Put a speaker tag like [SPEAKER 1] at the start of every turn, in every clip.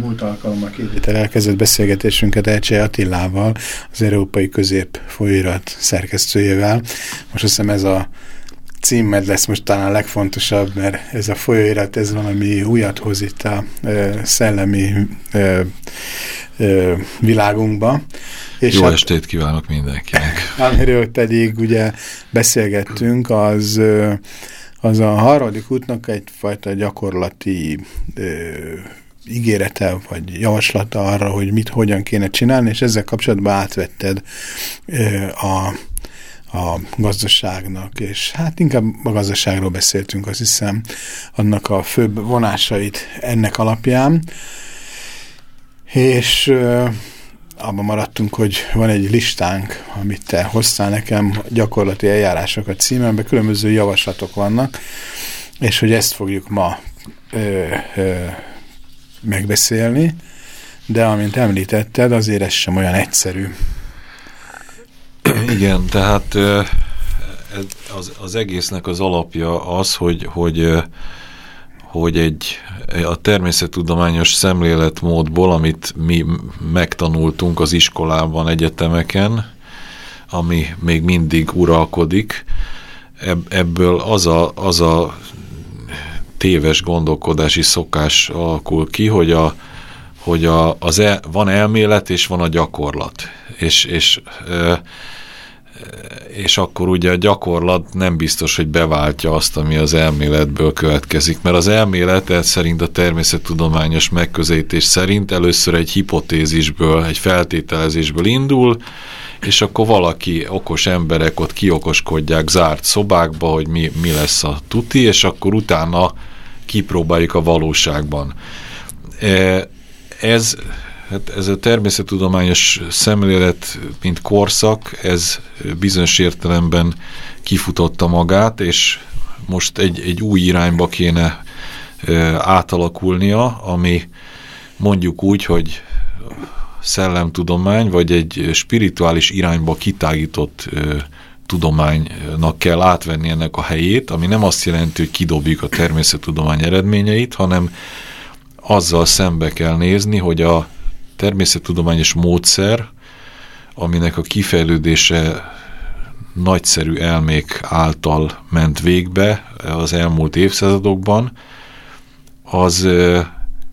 [SPEAKER 1] múlt alkalommal két héttel elkezdett beszélgetésünket Elcsé Attilával, az Európai Közép folyóirat szerkesztőjével. Most azt hiszem ez a címed lesz most talán a legfontosabb, mert ez a folyóirat, ez valami újat hoz itt a ö, szellemi ö, ö, világunkba.
[SPEAKER 2] És Jó hát, estét kívánok mindenkinek!
[SPEAKER 1] Amiről pedig ugye beszélgettünk, az az a harmadik útnak egyfajta gyakorlati ö, ígérete vagy javaslata arra, hogy mit, hogyan kéne csinálni, és ezzel kapcsolatban átvetted a a gazdaságnak, és hát inkább a gazdaságról beszéltünk, azt hiszem, annak a főbb vonásait ennek alapján, és abban maradtunk, hogy van egy listánk, amit te hoztál nekem, gyakorlati eljárások a címemben, különböző javaslatok vannak, és hogy ezt fogjuk ma ö, ö, megbeszélni, de amint említetted, azért ez sem olyan egyszerű.
[SPEAKER 2] Igen, tehát az, az egésznek az alapja az, hogy, hogy, hogy egy a természettudományos szemléletmódból, amit mi megtanultunk az iskolában, egyetemeken, ami még mindig uralkodik, ebből az a, az a téves gondolkodási szokás alakul ki, hogy, a, hogy a, az el, van elmélet és van a gyakorlat. És, és és akkor ugye a gyakorlat nem biztos, hogy beváltja azt, ami az elméletből következik, mert az elmélet szerint a természettudományos megközelítés szerint először egy hipotézisből, egy feltételezésből indul, és akkor valaki, okos emberek ott kiokoskodják zárt szobákba, hogy mi, mi lesz a tuti, és akkor utána kipróbáljuk a valóságban. E, ez Hát ez a természettudományos szemlélet, mint korszak, ez bizonyos értelemben kifutotta magát, és most egy, egy új irányba kéne átalakulnia, ami mondjuk úgy, hogy szellemtudomány, vagy egy spirituális irányba kitágított tudománynak kell átvenni ennek a helyét, ami nem azt jelenti, hogy kidobjuk a természettudomány eredményeit, hanem azzal szembe kell nézni, hogy a természettudományos módszer, aminek a kifejlődése nagyszerű elmék által ment végbe az elmúlt évszázadokban, az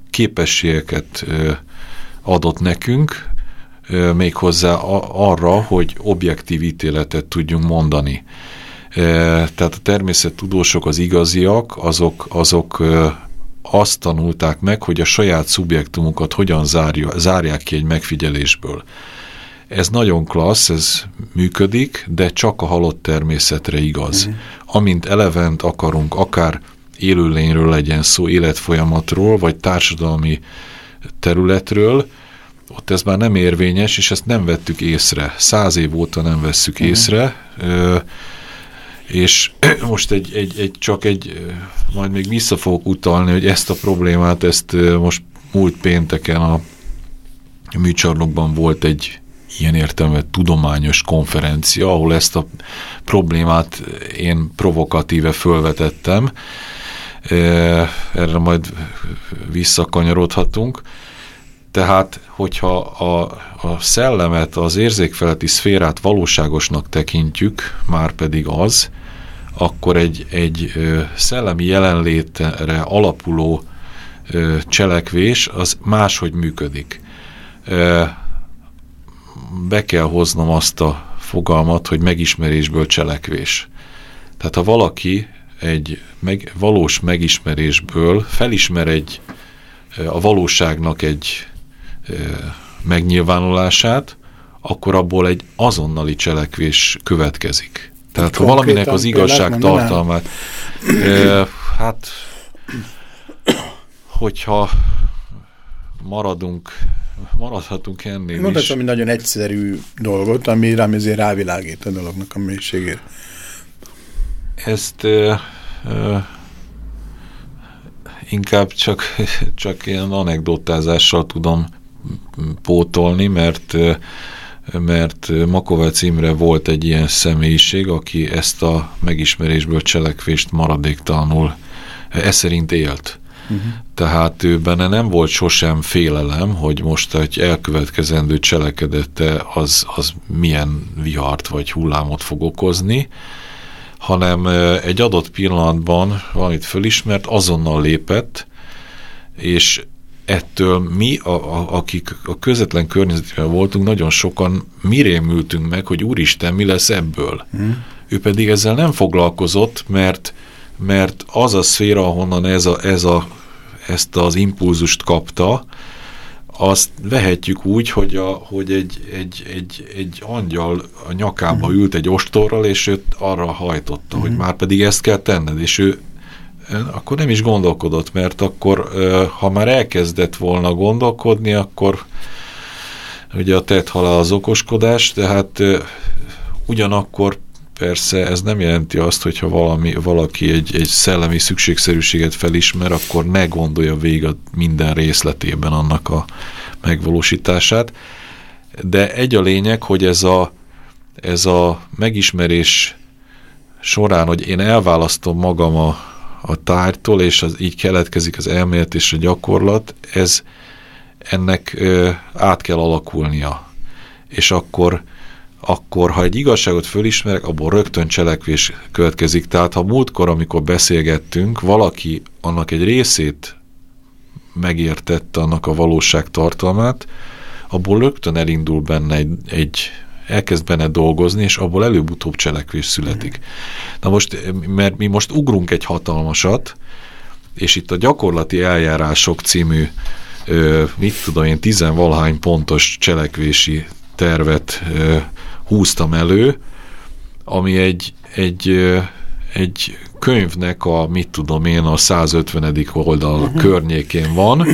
[SPEAKER 2] képességeket adott nekünk, méghozzá arra, hogy objektív ítéletet tudjunk mondani. Tehát a természettudósok, az igaziak, azok, azok azt tanulták meg, hogy a saját szubjektumukat hogyan zárja, zárják ki egy megfigyelésből. Ez nagyon klassz, ez működik, de csak a halott természetre igaz. Mm. Amint elevent akarunk, akár élőlényről legyen szó, életfolyamatról, vagy társadalmi területről, ott ez már nem érvényes, és ezt nem vettük észre. Száz év óta nem vesszük mm. észre. Ö, és most egy, egy, egy, csak egy, majd még vissza fogok utalni, hogy ezt a problémát, ezt most múlt pénteken a műcsarnokban volt egy ilyen értelme tudományos konferencia, ahol ezt a problémát én provokatíve fölvetettem. Erre majd visszakanyarodhatunk. Tehát, hogyha a, a szellemet, az érzékfeletti szférát valóságosnak tekintjük, már pedig az, akkor egy, egy szellemi jelenlétre alapuló cselekvés az máshogy működik. Be kell hoznom azt a fogalmat, hogy megismerésből cselekvés. Tehát ha valaki egy meg, valós megismerésből felismer egy a valóságnak egy megnyilvánulását, akkor abból egy azonnali cselekvés következik. Tehát ha valaminek az igazság tartalmát, e, hát hogyha maradunk maradhatunk ennél
[SPEAKER 1] Mondhatom, hogy nagyon egyszerű dolgot, ami rám ezért rávilágít a dolognak a mélységére.
[SPEAKER 2] Ezt ö, ö, inkább csak, csak ilyen anekdotázással tudom pótolni, mert mert Makovec Imre volt egy ilyen személyiség, aki ezt a megismerésből cselekvést maradéktalanul e szerint élt. Uh-huh. Tehát ő benne nem volt sosem félelem, hogy most egy elkövetkezendő cselekedete az, az milyen vihart vagy hullámot fog okozni, hanem egy adott pillanatban valamit fölismert, azonnal lépett, és ettől mi, a, a, akik a közvetlen környezetben voltunk, nagyon sokan mi rémültünk meg, hogy úristen, mi lesz ebből. Hmm. Ő pedig ezzel nem foglalkozott, mert, mert az a szféra, ahonnan ez a, ez a, ezt az impulzust kapta, azt vehetjük úgy, hogy, a, hogy egy, egy, egy, egy angyal a nyakába hmm. ült egy ostorral, és őt arra hajtotta, hmm. hogy már pedig ezt kell tenned, és ő akkor nem is gondolkodott, mert akkor, ha már elkezdett volna gondolkodni, akkor ugye a tett halál az okoskodás, tehát ugyanakkor persze ez nem jelenti azt, hogyha valami, valaki egy, egy szellemi szükségszerűséget felismer, akkor ne gondolja végig minden részletében annak a megvalósítását. De egy a lényeg, hogy ez a, ez a megismerés során, hogy én elválasztom magam a, a tárgytól, és az, így keletkezik az elmélet és a gyakorlat, ez ennek ö, át kell alakulnia. És akkor, akkor, ha egy igazságot fölismerek, abból rögtön cselekvés következik. Tehát ha múltkor, amikor beszélgettünk, valaki annak egy részét megértette annak a valóság tartalmát, abból rögtön elindul benne egy, egy elkezd benne dolgozni, és abból előbb-utóbb cselekvés születik. Na most, mert mi most ugrunk egy hatalmasat, és itt a gyakorlati eljárások című, ö, mit tudom én, tizenvalahány pontos cselekvési tervet ö, húztam elő, ami egy, egy, ö, egy könyvnek a, mit tudom én, a 150. oldal uh-huh. környékén van,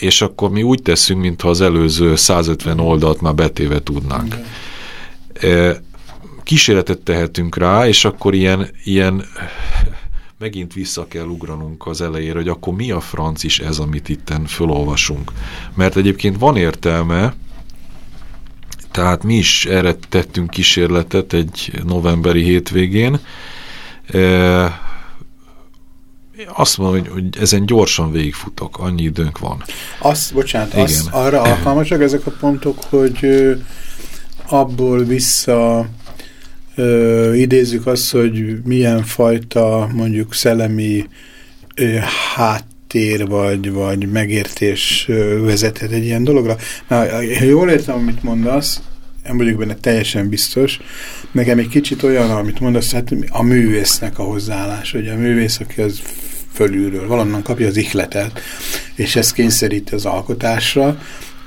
[SPEAKER 2] és akkor mi úgy teszünk, mintha az előző 150 oldalt már betéve tudnánk. Okay. Kísérletet tehetünk rá, és akkor ilyen, ilyen megint vissza kell ugranunk az elejére, hogy akkor mi a franc is ez, amit itten fölolvasunk. Mert egyébként van értelme, tehát mi is erre tettünk kísérletet egy novemberi hétvégén, azt mondom, hogy, hogy ezen gyorsan végigfutok, annyi időnk van.
[SPEAKER 1] Azt, bocsánat, Igen. Az, arra alkalmasak ezek a pontok, hogy abból vissza ö, idézzük azt, hogy milyen fajta mondjuk szellemi ö, háttér vagy, vagy megértés vezethet egy ilyen dologra. Na, ha jól értem, amit mondasz, nem vagyok benne teljesen biztos. Nekem egy kicsit olyan, amit mondasz, hát a művésznek a hozzáállás, hogy a művész, aki az fölülről, valonnan kapja az ihletet, és ez kényszeríti az alkotásra,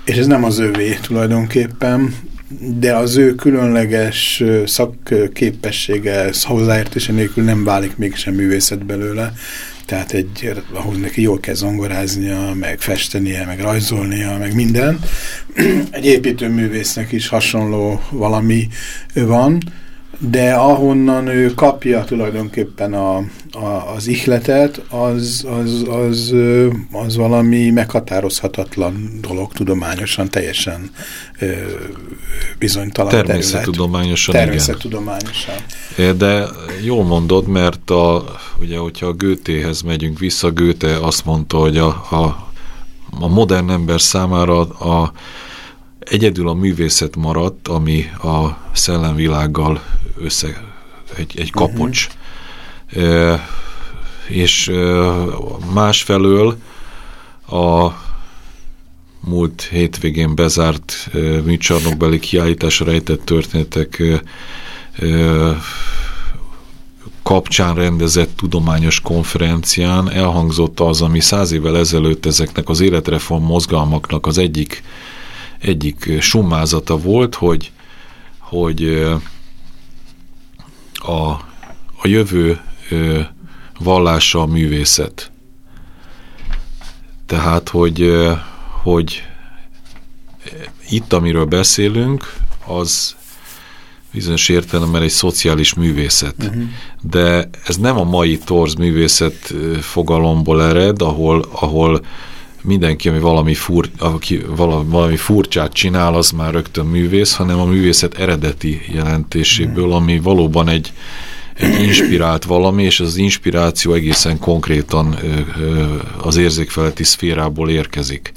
[SPEAKER 1] és ez nem az övé tulajdonképpen, de az ő különleges szakképessége, hozzáértése nélkül nem válik mégsem művészet belőle, tehát egy, ahhoz neki jól kell zongoráznia, meg festenie, meg rajzolnia, meg minden. Egy építőművésznek is hasonló valami van, de ahonnan ő kapja tulajdonképpen a, a, az ihletet, az, az, az, az valami meghatározhatatlan dolog tudományosan, teljesen ö, bizonytalan
[SPEAKER 2] Természettudományosan,
[SPEAKER 1] Természettudományosan.
[SPEAKER 2] De jól mondod, mert a, ugye, hogyha a Gőtéhez megyünk vissza, Gőte azt mondta, hogy a, a, a modern ember számára a, egyedül a művészet maradt, ami a szellemvilággal össze, egy, egy kapocs. Uh -huh. e, és e, másfelől a múlt hétvégén bezárt e, műcsarnokbeli kiállításra rejtett történetek e, e, kapcsán rendezett tudományos konferencián elhangzott az, ami száz évvel ezelőtt ezeknek az életreform mozgalmaknak az egyik, egyik summázata volt, hogy, hogy a, a jövő vallása a művészet. Tehát, hogy, hogy itt, amiről beszélünk, az bizonyos értelemben egy szociális művészet. Uh-huh. De ez nem a mai torz művészet fogalomból ered, ahol, ahol mindenki, ami valami, fur, aki valami furcsát csinál, az már rögtön művész, hanem a művészet eredeti jelentéséből, ami valóban egy, egy inspirált valami, és az inspiráció egészen konkrétan az érzékfeletti szférából érkezik.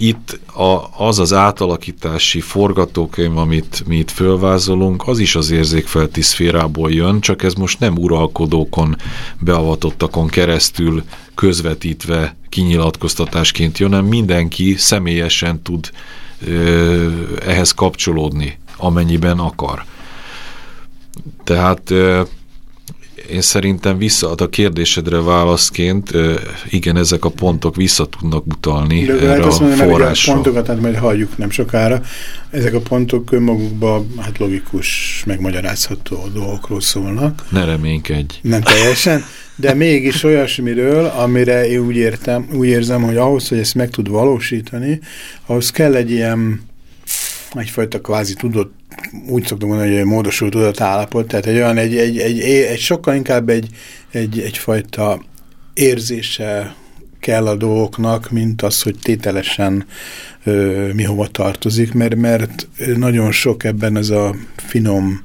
[SPEAKER 2] Itt a, az az átalakítási forgatókönyv, amit mi itt fölvázolunk, az is az érzékfelti szférából jön, csak ez most nem uralkodókon, beavatottakon keresztül közvetítve kinyilatkoztatásként jön, hanem mindenki személyesen tud ö, ehhez kapcsolódni, amennyiben akar. Tehát ö, én szerintem visszaad a kérdésedre válaszként, igen, ezek a pontok vissza tudnak utalni De erre
[SPEAKER 1] a forrásra. A pontokat hát majd halljuk nem sokára. Ezek a pontok önmagukban hát logikus, megmagyarázható dolgokról szólnak.
[SPEAKER 2] Ne reménykedj.
[SPEAKER 1] Nem teljesen, de mégis olyasmiről, amire én úgy, értem, úgy érzem, hogy ahhoz, hogy ezt meg tud valósítani, ahhoz kell egy ilyen egyfajta kvázi tudott úgy szoktunk mondani, hogy egy módosult tudatállapot, tehát egy olyan, egy, egy, egy, egy sokkal inkább egy, egy, egyfajta érzése kell a dolgoknak, mint az, hogy tételesen ö, mi hova tartozik, mert, mert nagyon sok ebben ez a finom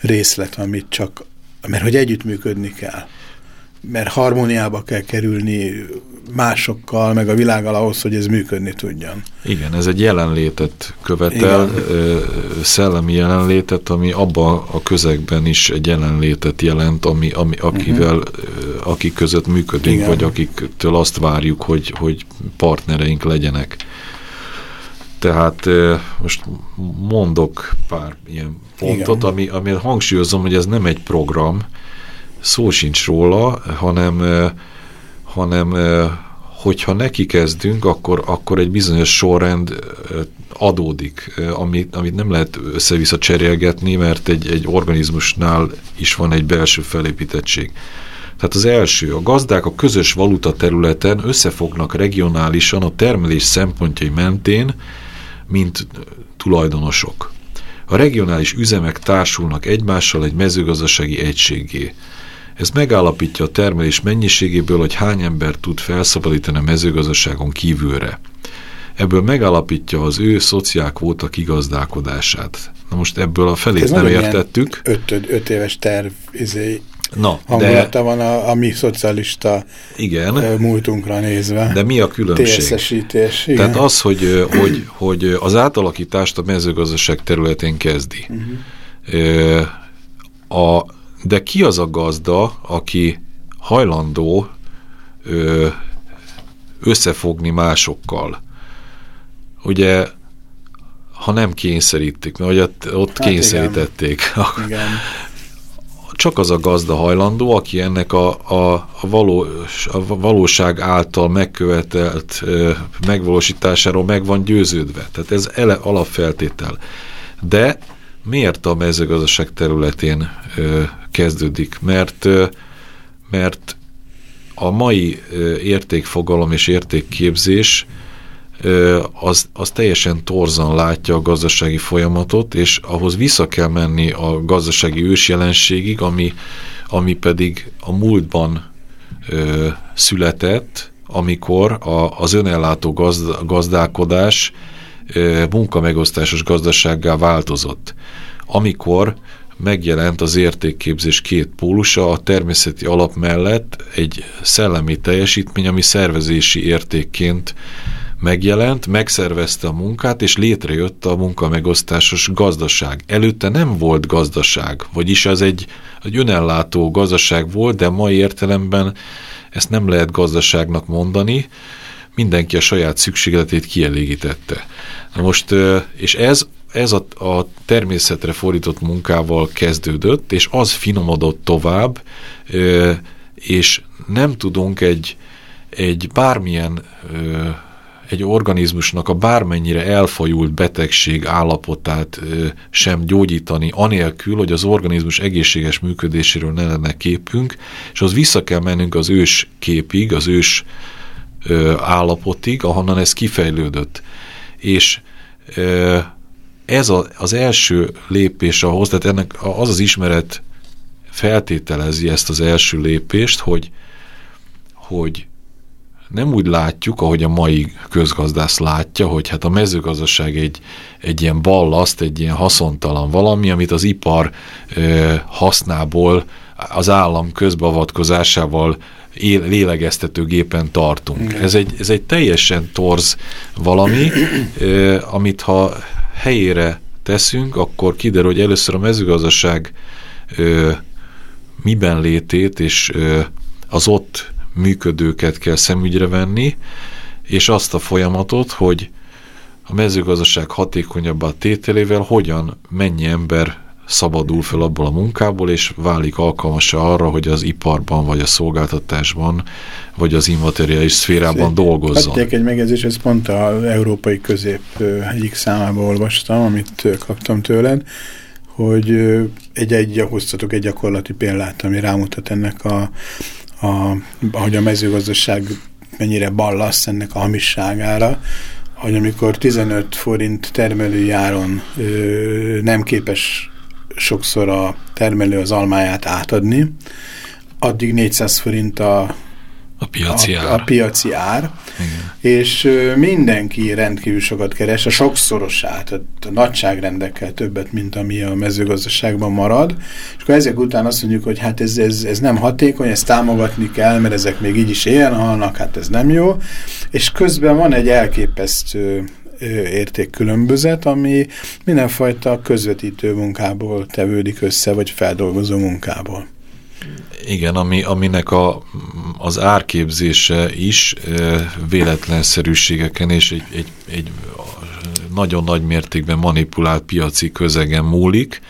[SPEAKER 1] részlet, amit csak, mert hogy együttműködni kell mert harmóniába kell kerülni másokkal, meg a világgal ahhoz, hogy ez működni tudjon.
[SPEAKER 2] Igen, ez egy jelenlétet követel, Igen. szellemi jelenlétet, ami abban a közegben is egy jelenlétet jelent, ami, ami akivel, uh mhm. -huh. akik között működünk, Igen. vagy akiktől azt várjuk, hogy, hogy partnereink legyenek. Tehát most mondok pár ilyen pontot, Igen. ami, ami hangsúlyozom, hogy ez nem egy program, szó sincs róla, hanem, hanem hogyha neki kezdünk, akkor, akkor egy bizonyos sorrend adódik, amit, amit nem lehet össze-vissza cserélgetni, mert egy, egy organizmusnál is van egy belső felépítettség. Tehát az első, a gazdák a közös valuta területen összefognak regionálisan a termelés szempontjai mentén, mint tulajdonosok. A regionális üzemek társulnak egymással egy mezőgazdasági egységé. Ez megállapítja a termelés mennyiségéből, hogy hány ember tud felszabadítani a mezőgazdaságon kívülre. Ebből megállapítja az ő szociálkvóta kigazdálkodását. Na most ebből a felét Ez nem értettük.
[SPEAKER 1] Öt, öt éves terv izé, Na, hangulata de, van a, a mi szocialista igen, múltunkra nézve.
[SPEAKER 2] De mi a különbség?
[SPEAKER 1] TSZ-esítés.
[SPEAKER 2] Tehát az, hogy, hogy, hogy az átalakítást a mezőgazdaság területén kezdi. Uh -huh. A de ki az a gazda, aki hajlandó ö, összefogni másokkal? Ugye, ha nem kényszerítik, mert ugye ott hát kényszerítették. Igen. Csak az a gazda hajlandó, aki ennek a, a, a, valós, a valóság által megkövetelt ö, megvalósításáról meg van győződve. Tehát ez ele, alapfeltétel. De miért a mezőgazdaság területén ö, kezdődik? Mert, ö, mert a mai ö, értékfogalom és értékképzés ö, az, az teljesen torzan látja a gazdasági folyamatot, és ahhoz vissza kell menni a gazdasági ősjelenségig, ami, ami pedig a múltban ö, született, amikor a, az önellátó gazd, gazdálkodás munkamegosztásos gazdasággá változott. Amikor megjelent az értékképzés két pólusa, a természeti alap mellett egy szellemi teljesítmény, ami szervezési értékként megjelent, megszervezte a munkát, és létrejött a munkamegosztásos gazdaság. Előtte nem volt gazdaság, vagyis ez egy, egy önellátó gazdaság volt, de mai értelemben ezt nem lehet gazdaságnak mondani, mindenki a saját szükségletét kielégítette. Na most, és ez, ez a, a természetre fordított munkával kezdődött, és az finomodott tovább, és nem tudunk egy, egy bármilyen egy organizmusnak a bármennyire elfajult betegség állapotát sem gyógyítani, anélkül, hogy az organizmus egészséges működéséről ne lenne képünk, és az vissza kell mennünk az ős képig, az ős állapotig, ahonnan ez kifejlődött. És ez a, az első lépés ahhoz, tehát ennek az az ismeret feltételezi ezt az első lépést, hogy, hogy nem úgy látjuk, ahogy a mai közgazdász látja, hogy hát a mezőgazdaság egy, egy ilyen ballaszt, egy ilyen haszontalan valami, amit az ipar ö, hasznából, az állam közbeavatkozásával él, lélegeztető gépen tartunk. Ez egy, ez egy teljesen torz valami, ö, amit ha helyére teszünk, akkor kiderül, hogy először a mezőgazdaság ö, miben létét és ö, az ott működőket kell szemügyre venni, és azt a folyamatot, hogy a mezőgazdaság hatékonyabb a tételével hogyan mennyi ember szabadul fel abból a munkából, és válik alkalmas arra, hogy az iparban, vagy a szolgáltatásban, vagy az immateriális szférában dolgozzon.
[SPEAKER 1] Hagyják egy megjegyzés, ezt pont az európai közép egyik számába olvastam, amit kaptam tőled, hogy egy, egy, hoztatok egy gyakorlati példát, ami rámutat ennek a, a, ahogy a mezőgazdaság mennyire ballasz ennek a hamisságára, hogy amikor 15 forint termelői áron ö, nem képes sokszor a termelő az almáját átadni, addig 400 forint a
[SPEAKER 2] a piaci
[SPEAKER 1] a,
[SPEAKER 2] ár.
[SPEAKER 1] A piaci ár. Igen. És mindenki rendkívül sokat keres, a sokszorosát, a, nagyságrendekkel többet, mint ami a mezőgazdaságban marad. És akkor ezek után azt mondjuk, hogy hát ez, ez, ez nem hatékony, ezt támogatni kell, mert ezek még így is élen halnak, hát ez nem jó. És közben van egy elképesztő értékkülönbözet, ami mindenfajta közvetítő munkából tevődik össze, vagy feldolgozó munkából.
[SPEAKER 2] Igen, ami, aminek a, az árképzése is véletlenszerűségeken és egy, egy, egy nagyon nagy mértékben manipulált piaci közegen múlik,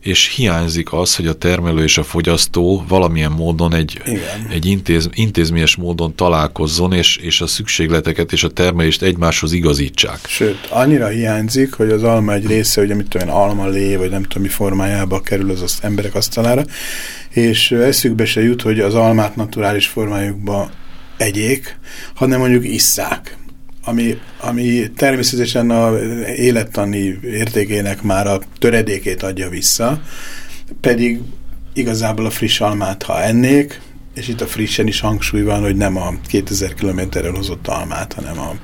[SPEAKER 2] és hiányzik az, hogy a termelő és a fogyasztó valamilyen módon egy, egy intéz, intézményes módon találkozzon, és, és a szükségleteket és a termelést egymáshoz igazítsák.
[SPEAKER 1] Sőt, annyira hiányzik, hogy az alma egy része, hogy amit tudom, alma lé, vagy nem tudom mi formájába kerül az, az emberek asztalára, és eszükbe se jut, hogy az almát naturális formájukba egyék, hanem mondjuk isszák ami, ami természetesen a élettani értékének már a töredékét adja vissza, pedig igazából a friss almát, ha ennék, és itt a frissen is hangsúly van, hogy nem a 2000 kilométerrel hozott almát, hanem a,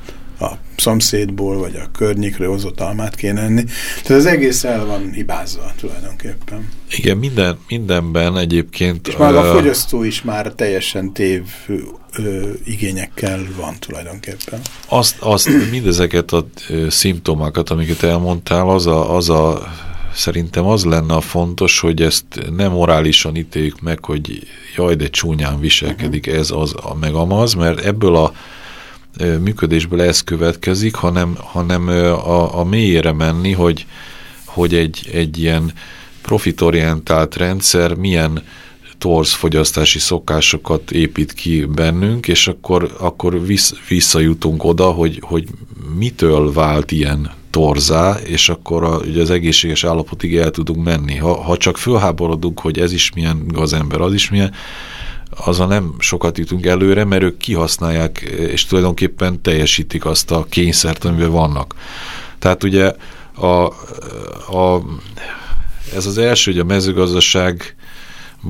[SPEAKER 1] a szomszédból, vagy a környékről hozott almát kéne enni. Tehát az egész el van hibázva tulajdonképpen.
[SPEAKER 2] Igen, minden, mindenben egyébként...
[SPEAKER 1] És már a fogyasztó is már teljesen tév ö, igényekkel van tulajdonképpen.
[SPEAKER 2] Azt, azt mindezeket a ö, szimptomákat, amiket elmondtál, az a, az a szerintem az lenne a fontos, hogy ezt nem morálisan ítéljük meg, hogy jaj, de csúnyán viselkedik ez, az, a, meg amaz, mert ebből a működésből ez következik, hanem, hanem a, a mélyére menni, hogy, hogy egy, egy ilyen profitorientált rendszer milyen torz fogyasztási szokásokat épít ki bennünk, és akkor, akkor vissz, visszajutunk oda, hogy, hogy mitől vált ilyen torzá, és akkor a, ugye az egészséges állapotig el tudunk menni. Ha, ha csak fölháborodunk, hogy ez is milyen gazember, az is milyen, azon nem sokat jutunk előre, mert ők kihasználják, és tulajdonképpen teljesítik azt a kényszert, amiben vannak. Tehát ugye a, a, ez az első, hogy a mezőgazdaság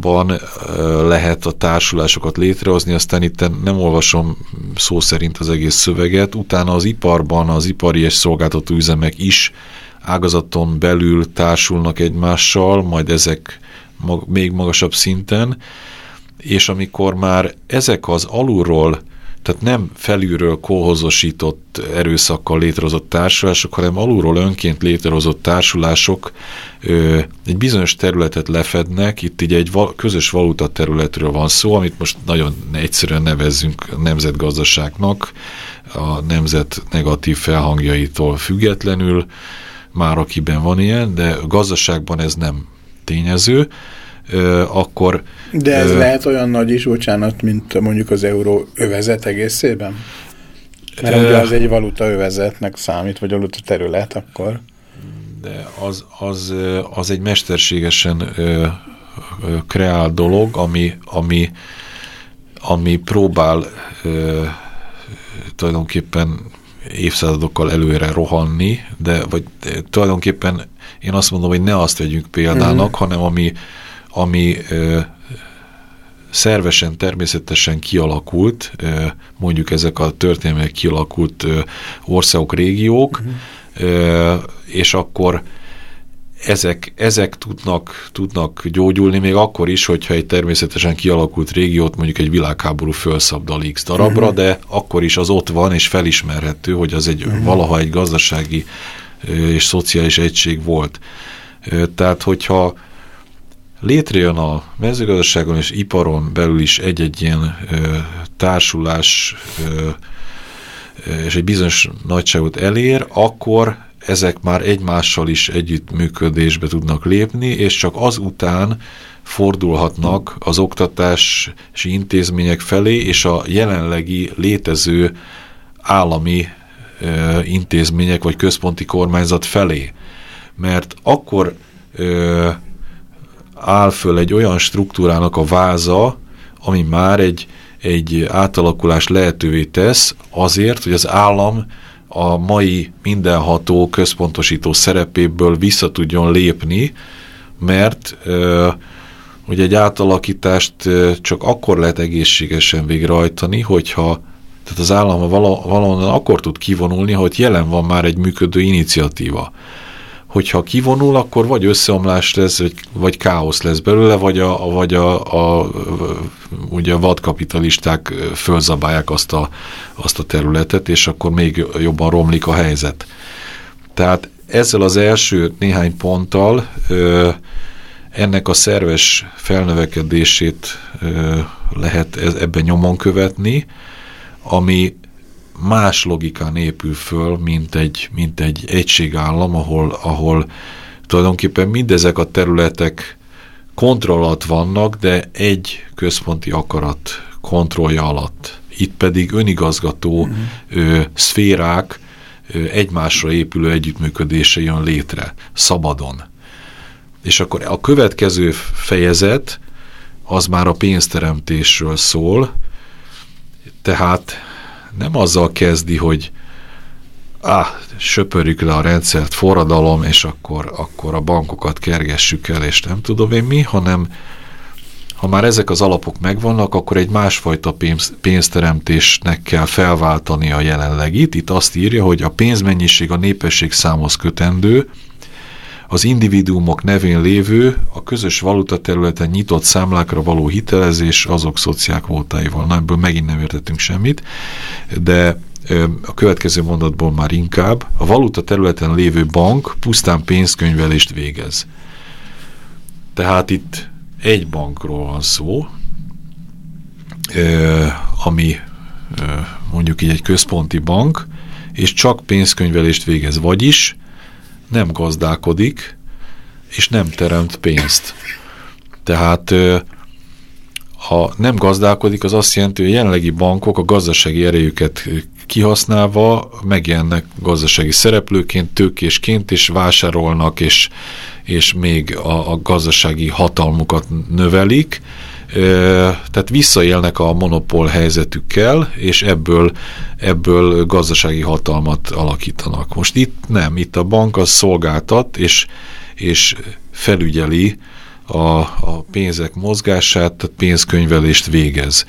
[SPEAKER 2] ban lehet a társulásokat létrehozni, aztán itt nem olvasom szó szerint az egész szöveget, utána az iparban az ipari és szolgáltató üzemek is ágazaton belül társulnak egymással, majd ezek mag még magasabb szinten, és amikor már ezek az alulról tehát nem felülről kolhozosított erőszakkal létrehozott társulások, hanem alulról önként létrehozott társulások ö, egy bizonyos területet lefednek, itt így egy val közös valuta területről van szó, amit most nagyon egyszerűen nevezzünk nemzetgazdaságnak, a nemzet negatív felhangjaitól függetlenül, már akiben van ilyen, de gazdaságban ez nem tényező, akkor...
[SPEAKER 1] De ez ö, lehet olyan nagy is, bocsánat, mint mondjuk az euró övezet egészében? Mert ö, ugye az egy valuta övezetnek számít, vagy valuta terület, akkor...
[SPEAKER 2] De az, az, az egy mesterségesen ö, ö, kreál dolog, ami, ami, ami próbál ö, tulajdonképpen évszázadokkal előre rohanni, de vagy de tulajdonképpen én azt mondom, hogy ne azt vegyünk példának, mm. hanem ami, ami szervesen, természetesen kialakult, mondjuk ezek a történelmek kialakult országok, régiók, ö, és akkor ezek, ezek tudnak, tudnak gyógyulni még akkor is, hogyha egy természetesen kialakult régiót mondjuk egy világháború felszabdal X darabra, uh-huh. de akkor is az ott van és felismerhető, hogy az egy uh-huh. valaha egy gazdasági és szociális egység volt. Tehát, hogyha létrejön a mezőgazdaságon és iparon belül is egy-egy ilyen társulás és egy bizonyos nagyságot elér, akkor ezek már egymással is együttműködésbe tudnak lépni, és csak azután fordulhatnak az oktatási intézmények felé, és a jelenlegi létező állami ö, intézmények vagy központi kormányzat felé. Mert akkor ö, áll föl egy olyan struktúrának a váza, ami már egy, egy átalakulás lehetővé tesz azért, hogy az állam a mai mindenható központosító szerepéből vissza tudjon lépni, mert ö, ugye egy átalakítást csak akkor lehet egészségesen végrehajtani, hogyha tehát az állam valahonnan akkor tud kivonulni, hogy jelen van már egy működő iniciatíva hogyha kivonul, akkor vagy összeomlás lesz, vagy, vagy káosz lesz belőle, vagy a, vagy a, a, ugye a vadkapitalisták fölzabálják azt a, azt a területet, és akkor még jobban romlik a helyzet. Tehát ezzel az első néhány ponttal ö, ennek a szerves felnövekedését ö, lehet ebben nyomon követni, ami más logikán épül föl, mint egy, mint egy egységállam, ahol, ahol tulajdonképpen mindezek a területek kontroll alatt vannak, de egy központi akarat kontrollja alatt. Itt pedig önigazgató uh-huh. ö, szférák ö, egymásra épülő együttműködése jön létre, szabadon. És akkor a következő fejezet az már a pénzteremtésről szól, tehát nem azzal kezdi, hogy ah, söpörjük le a rendszert, forradalom, és akkor, akkor a bankokat kergessük el, és nem tudom én mi, hanem ha már ezek az alapok megvannak, akkor egy másfajta pénz, pénzteremtésnek kell felváltani a jelenlegit. Itt azt írja, hogy a pénzmennyiség a népesség számhoz kötendő, az individuumok nevén lévő, a közös valuta területen nyitott számlákra való hitelezés azok szociálkvótáival. Na, ebből megint nem értettünk semmit, de a következő mondatból már inkább, a valuta területen lévő bank pusztán pénzkönyvelést végez. Tehát itt egy bankról van szó, ami mondjuk így egy központi bank, és csak pénzkönyvelést végez, vagyis nem gazdálkodik, és nem teremt pénzt. Tehát ha nem gazdálkodik, az azt jelenti, hogy a jelenlegi bankok a gazdasági erejüket kihasználva megjelennek gazdasági szereplőként, tőkésként, és vásárolnak, és, és még a, a gazdasági hatalmukat növelik, tehát visszaélnek a monopól helyzetükkel, és ebből, ebből gazdasági hatalmat alakítanak. Most itt nem, itt a bank az szolgáltat, és, és felügyeli a, a pénzek mozgását, tehát pénzkönyvelést végez.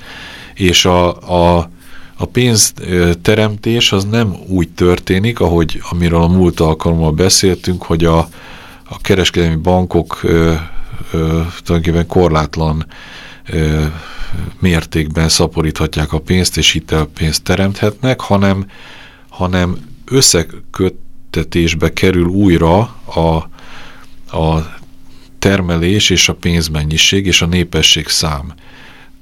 [SPEAKER 2] És a, a, a pénzteremtés az nem úgy történik, ahogy amiről a múlt alkalommal beszéltünk, hogy a, a kereskedelmi bankok ö, ö, tulajdonképpen korlátlan mértékben szaporíthatják a pénzt, és hitelpénzt teremthetnek, hanem, hanem összeköttetésbe kerül újra a, a termelés és a pénzmennyiség és a népesség szám.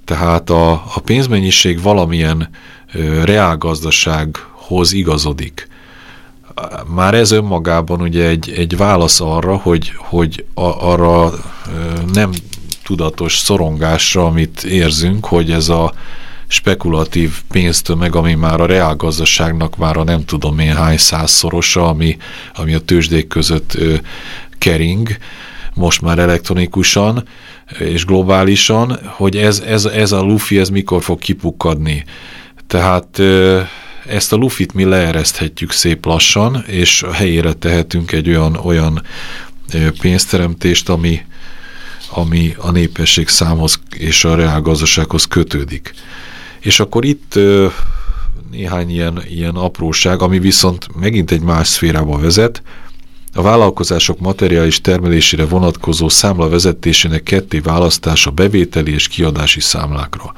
[SPEAKER 2] Tehát a, a pénzmennyiség valamilyen ö, reálgazdasághoz igazodik. Már ez önmagában ugye egy, egy válasz arra, hogy, hogy a, arra nem tudatos szorongásra, amit érzünk, hogy ez a spekulatív pénztömeg, ami már a reálgazdaságnak már a nem tudom én hány százszorosa, ami, ami a tőzsdék között ö, kering, most már elektronikusan és globálisan, hogy ez, ez, ez a lufi, ez mikor fog kipukkadni. Tehát ezt a lufit mi leereszthetjük szép lassan, és a helyére tehetünk egy olyan, olyan pénzteremtést, ami, ami a népesség számhoz és a reálgazdasághoz kötődik. És akkor itt néhány ilyen, ilyen apróság, ami viszont megint egy más szférába vezet, a vállalkozások materiális termelésére vonatkozó számla vezetésének ketté választása bevételi és kiadási számlákra.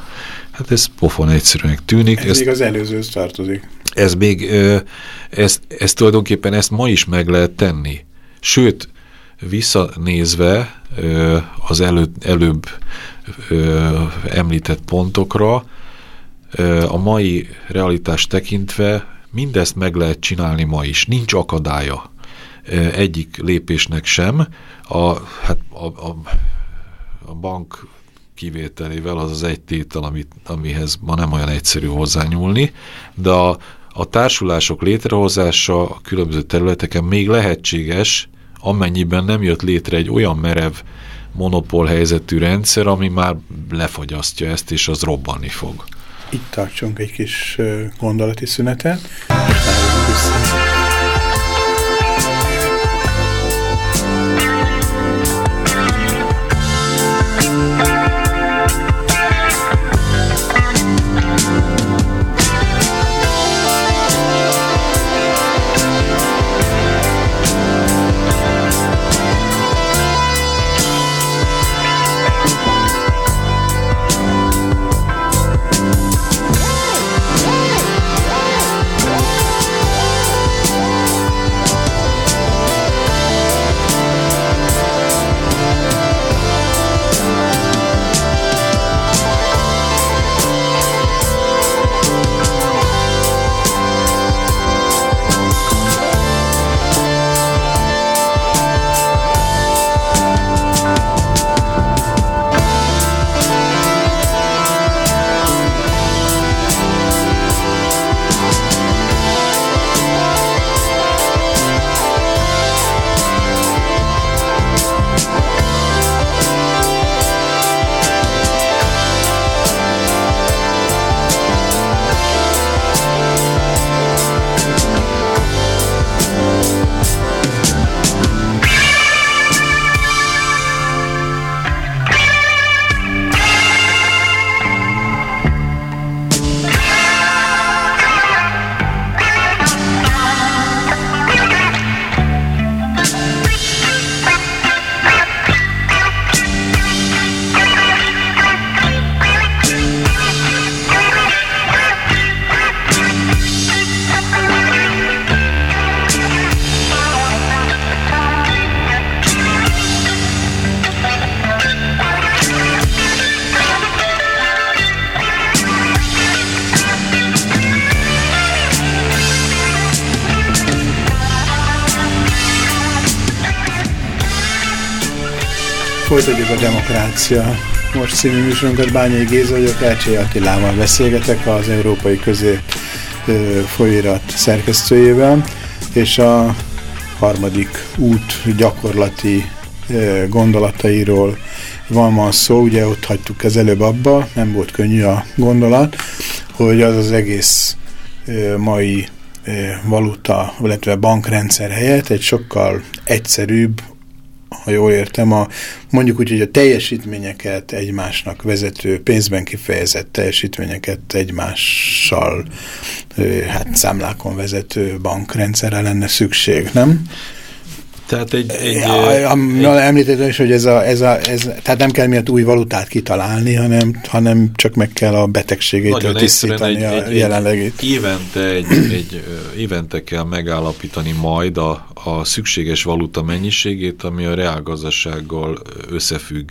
[SPEAKER 2] Hát ez pofon egyszerűnek tűnik.
[SPEAKER 1] Ez ezt, még az előzőhöz tartozik.
[SPEAKER 2] Ez még, ez, ez tulajdonképpen ezt ma is meg lehet tenni. Sőt, visszanézve az elő, előbb említett pontokra, a mai realitás tekintve mindezt meg lehet csinálni ma is. Nincs akadálya egyik lépésnek sem. A, hát a, a, a bank kivételével az az egy tétel, amit, amihez ma nem olyan egyszerű hozzányúlni, de a, a társulások létrehozása a különböző területeken még lehetséges, amennyiben nem jött létre egy olyan merev monopól helyzetű rendszer, ami már lefogyasztja ezt, és az robbanni fog.
[SPEAKER 1] Itt tartsunk egy kis gondolati szünetet. Folytatjuk a Demokrácia most című műsorunkat. Bányai Géza vagyok, Elcsé Attilával beszélgetek az Európai Közé folyóirat szerkesztőjével, és a harmadik út gyakorlati gondolatairól van ma szó, ugye ott hagytuk az előbb abba, nem volt könnyű a gondolat, hogy az az egész mai valuta, illetve bankrendszer helyett egy sokkal egyszerűbb, ha jól értem, a, mondjuk úgy, hogy a teljesítményeket egymásnak vezető, pénzben kifejezett teljesítményeket egymással hát számlákon vezető bankrendszerre lenne szükség, nem?
[SPEAKER 2] Tehát egy... egy,
[SPEAKER 1] ja, egy említettem is, hogy ez a, ez a, ez, tehát nem kell miatt új valutát kitalálni, hanem, hanem csak meg kell a betegségétől tisztítani egy, a egy, jelenlegét.
[SPEAKER 2] Évente, egy, egy, évente kell megállapítani majd a, a szükséges valuta mennyiségét, ami a reálgazdasággal összefügg.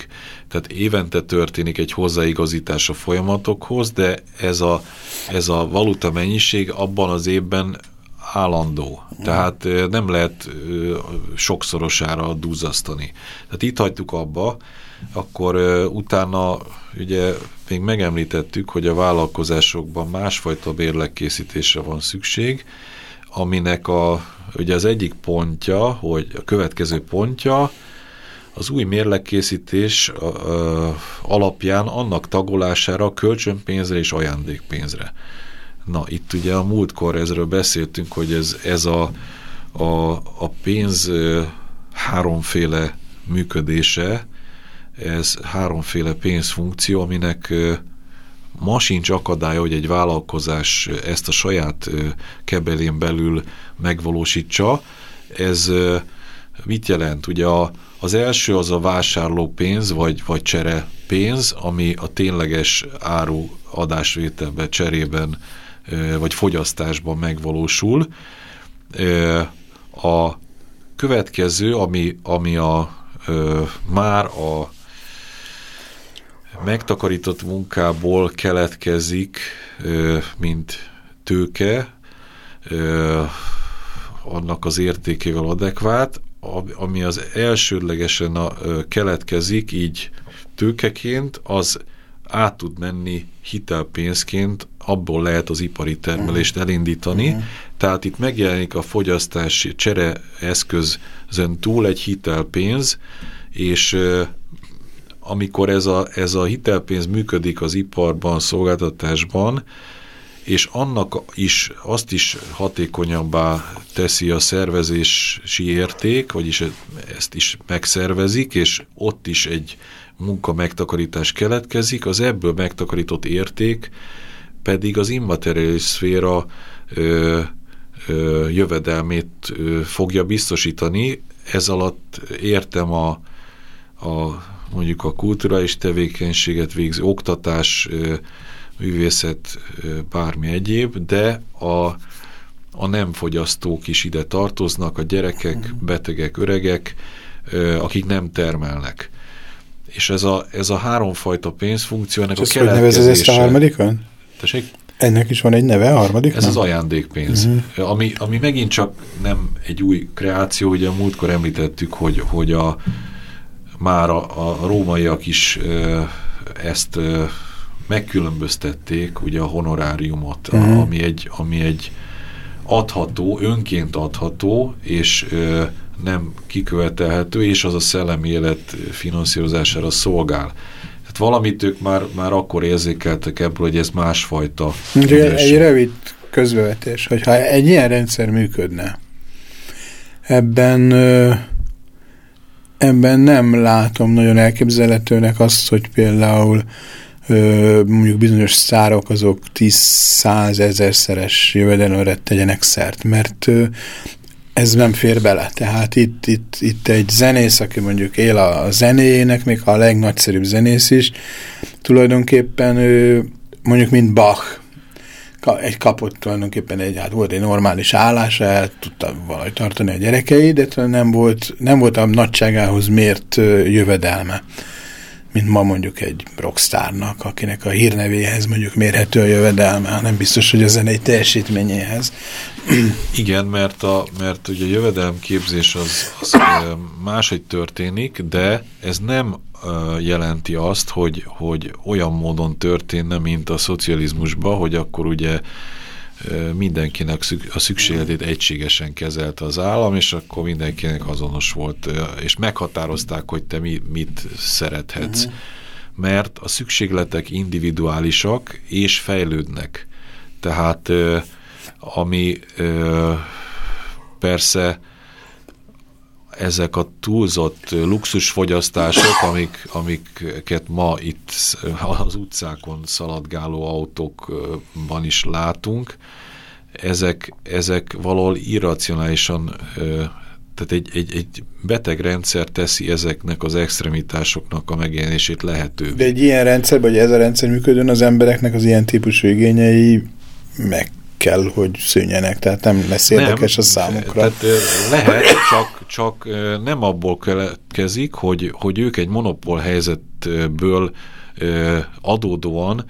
[SPEAKER 2] Tehát évente történik egy hozzáigazítás a folyamatokhoz, de ez a, ez a valuta mennyiség abban az évben állandó. Tehát nem lehet sokszorosára duzzasztani. Tehát itt hagytuk abba, akkor utána ugye még megemlítettük, hogy a vállalkozásokban másfajta bérlekkészítésre van szükség, aminek a, ugye az egyik pontja, hogy a következő pontja, az új mérlegkészítés alapján annak tagolására kölcsönpénzre és ajándékpénzre. Na, itt ugye a múltkor ezről beszéltünk, hogy ez, ez a, a, a pénz háromféle működése, ez háromféle pénzfunkció, aminek ma sincs akadálya, hogy egy vállalkozás ezt a saját kebelén belül megvalósítsa. Ez mit jelent? Ugye a, az első az a vásárló pénz, vagy, vagy csere pénz, ami a tényleges áru adásvételben, cserében, vagy fogyasztásban megvalósul. A következő, ami, ami a, már a megtakarított munkából keletkezik, mint tőke, annak az értékével adekvát, ami az elsődlegesen a, keletkezik, így tőkeként, az át tud menni hitelpénzként, abból lehet az ipari termelést elindítani. Uh-huh. Tehát itt megjelenik a fogyasztási csereeszközön túl egy hitelpénz, és amikor ez a, ez a hitelpénz működik az iparban, szolgáltatásban, és annak is, azt is hatékonyabbá teszi a szervezési érték, vagyis ezt is megszervezik, és ott is egy munka megtakarítás keletkezik, az ebből megtakarított érték pedig az immateriális szféra ö, ö, jövedelmét ö, fogja biztosítani. Ez alatt értem a, a mondjuk a kulturális tevékenységet végző oktatás, művészet, bármi egyéb, de a, a nem fogyasztók is ide tartoznak, a gyerekek, mhm. betegek, öregek, akik nem termelnek. És ez a, ez a háromfajta pénzfunkció, ennek És a keletkezése...
[SPEAKER 1] ezt a harmadikon?
[SPEAKER 2] Tessék?
[SPEAKER 1] Ennek is van egy neve, a harmadik?
[SPEAKER 2] Ez az ajándékpénz, uh mhm. -huh. ami, ami megint csak nem egy új kreáció, ugye a múltkor említettük, hogy, hogy a, már a, a rómaiak is ezt megkülönböztették, ugye a honoráriumot, uh mhm. -huh. ami, egy, ami egy adható, önként adható, és nem kikövetelhető, és az a szellemi élet finanszírozására szolgál. Tehát valamit ők már, már akkor érzékeltek ebből, hogy ez másfajta.
[SPEAKER 1] Ugye egy rövid közbevetés, hogyha egy ilyen rendszer működne, ebben ebben nem látom nagyon elképzelhetőnek azt, hogy például mondjuk bizonyos szárok azok 10-100 ezerszeres jövedelemre tegyenek szert, mert ez nem fér bele. Tehát itt, itt, itt egy zenész, aki mondjuk él a zenéjének, még a legnagyszerűbb zenész is, tulajdonképpen ő, mondjuk mint Bach, egy kapott tulajdonképpen egy, hát volt egy normális állása, el tudta valahogy tartani a gyerekeit, de nem volt, nem volt a nagyságához mért jövedelme mint ma mondjuk egy rockstárnak, akinek a hírnevéhez mondjuk mérhető a jövedelme, nem biztos, hogy a zenei teljesítményéhez.
[SPEAKER 2] Igen, mert, a, mert ugye a jövedelemképzés az, az máshogy történik, de ez nem jelenti azt, hogy, hogy olyan módon történne, mint a szocializmusban, hogy akkor ugye mindenkinek a szükségletét egységesen kezelte az állam, és akkor mindenkinek azonos volt, és meghatározták, hogy te mi, mit szerethetsz. Uh -huh. Mert a szükségletek individuálisak és fejlődnek. Tehát ami persze ezek a túlzott luxusfogyasztások, amik, amiket ma itt az utcákon szaladgáló autókban is látunk, ezek, ezek valahol irracionálisan, tehát egy, egy, egy beteg rendszer teszi ezeknek az extremitásoknak a megjelenését lehetővé.
[SPEAKER 1] De egy ilyen rendszer, vagy ez a rendszer működön, az embereknek az ilyen típusú igényei meg kell, hogy szűnjenek, tehát nem lesz érdekes nem, a számukra.
[SPEAKER 2] Tehát lehet, csak, csak nem abból keletkezik, hogy, hogy ők egy monopól helyzetből adódóan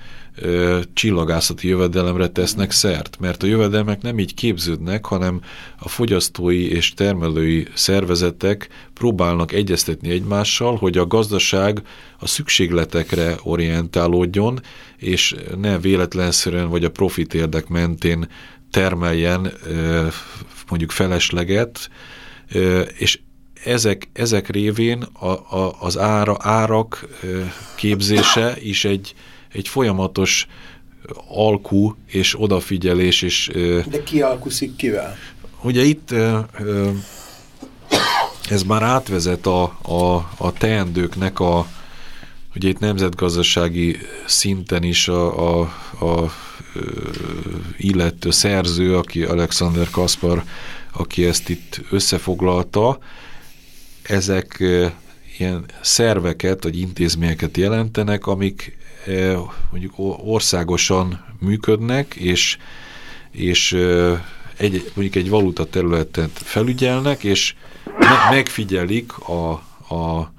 [SPEAKER 2] csillagászati jövedelemre tesznek szert, mert a jövedelmek nem így képződnek, hanem a fogyasztói és termelői szervezetek próbálnak egyeztetni egymással, hogy a gazdaság a szükségletekre orientálódjon, és ne véletlenszerűen vagy a profit érdek mentén termeljen mondjuk felesleget, és ezek, ezek révén a, a, az ára, árak képzése is egy, egy folyamatos alkú és odafigyelés. És,
[SPEAKER 1] De ki alkuszik kivel?
[SPEAKER 2] Ugye itt ez már átvezet a, a, a teendőknek a, ugye itt nemzetgazdasági szinten is a, a, a illető szerző, aki Alexander Kaspar, aki ezt itt összefoglalta, ezek ilyen szerveket, vagy intézményeket jelentenek, amik mondjuk országosan működnek, és, és egy, mondjuk egy valuta területet felügyelnek, és me megfigyelik a, a,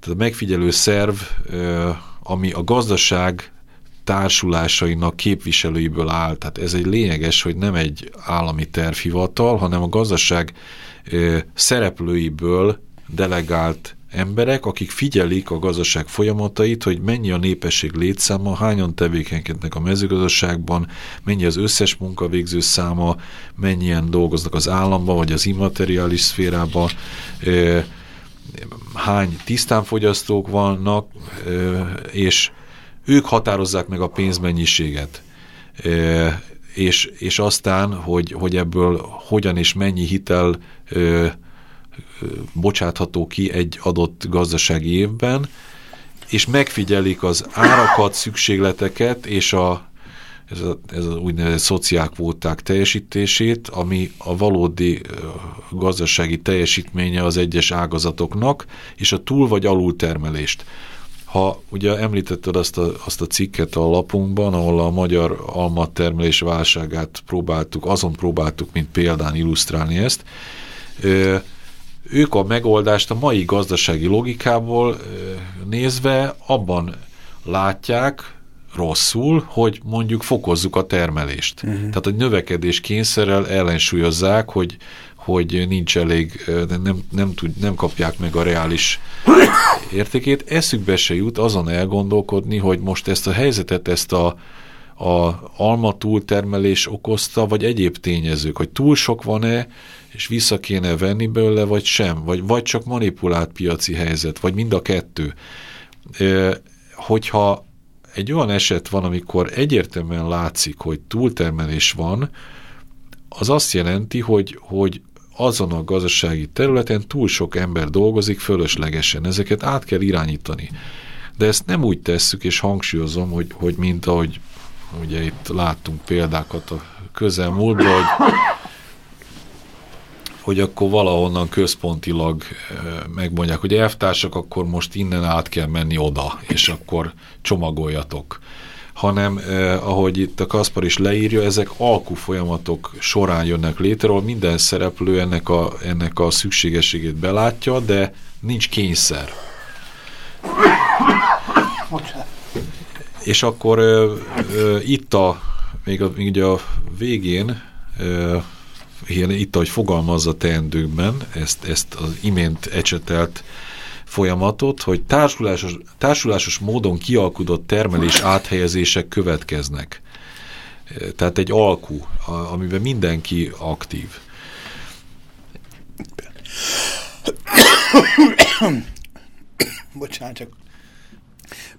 [SPEAKER 2] tehát a megfigyelő szerv, ami a gazdaság társulásainak képviselőiből áll. Tehát ez egy lényeges, hogy nem egy állami tervhivatal, hanem a gazdaság szereplőiből delegált emberek, akik figyelik a gazdaság folyamatait, hogy mennyi a népesség létszáma, hányan tevékenykednek a mezőgazdaságban, mennyi az összes munkavégző száma, mennyien dolgoznak az államban, vagy az immateriális szférában, hány tisztánfogyasztók vannak, és ők határozzák meg a pénzmennyiséget. És, és aztán, hogy, hogy ebből hogyan és mennyi hitel bocsátható ki egy adott gazdasági évben, és megfigyelik az árakat, szükségleteket és a, ez, a, ez az úgynevezett szociálkvóták teljesítését, ami a valódi gazdasági teljesítménye az egyes ágazatoknak, és a túl- vagy alultermelést. Ha ugye említetted azt a, azt a cikket a lapunkban, ahol a magyar almattermelés válságát próbáltuk, azon próbáltuk, mint példán illusztrálni ezt, ők a megoldást a mai gazdasági logikából nézve abban látják rosszul, hogy mondjuk fokozzuk a termelést. Uh-huh. Tehát a növekedés kényszerrel ellensúlyozzák, hogy, hogy nincs elég, nem, nem, tud, nem kapják meg a reális értékét. Eszükbe se jut azon elgondolkodni, hogy most ezt a helyzetet, ezt a, a alma túltermelés okozta, vagy egyéb tényezők, hogy túl sok van-e, és vissza kéne venni belőle, vagy sem, vagy, vagy csak manipulált piaci helyzet, vagy mind a kettő. Hogyha egy olyan eset van, amikor egyértelműen látszik, hogy túltermelés van, az azt jelenti, hogy, hogy azon a gazdasági területen túl sok ember dolgozik fölöslegesen. Ezeket át kell irányítani. De ezt nem úgy tesszük, és hangsúlyozom, hogy, hogy mint ahogy ugye itt láttunk példákat a közelmúltban, hogy hogy akkor valahonnan központilag megmondják, hogy elvtársak, akkor most innen át kell menni oda, és akkor csomagoljatok. Hanem, eh, ahogy itt a Kaspar is leírja, ezek alkú folyamatok során jönnek létre, ahol minden szereplő ennek a, ennek a szükségességét belátja, de nincs kényszer. És akkor eh, eh, itt a, még, a, még a végén eh, itt, ahogy fogalmazza teendőkben, ezt, ezt az imént ecsetelt folyamatot, hogy társulásos, társulásos módon kialkudott termelés áthelyezések következnek. Tehát egy alkú, amiben mindenki aktív.
[SPEAKER 1] Bocsánat, csak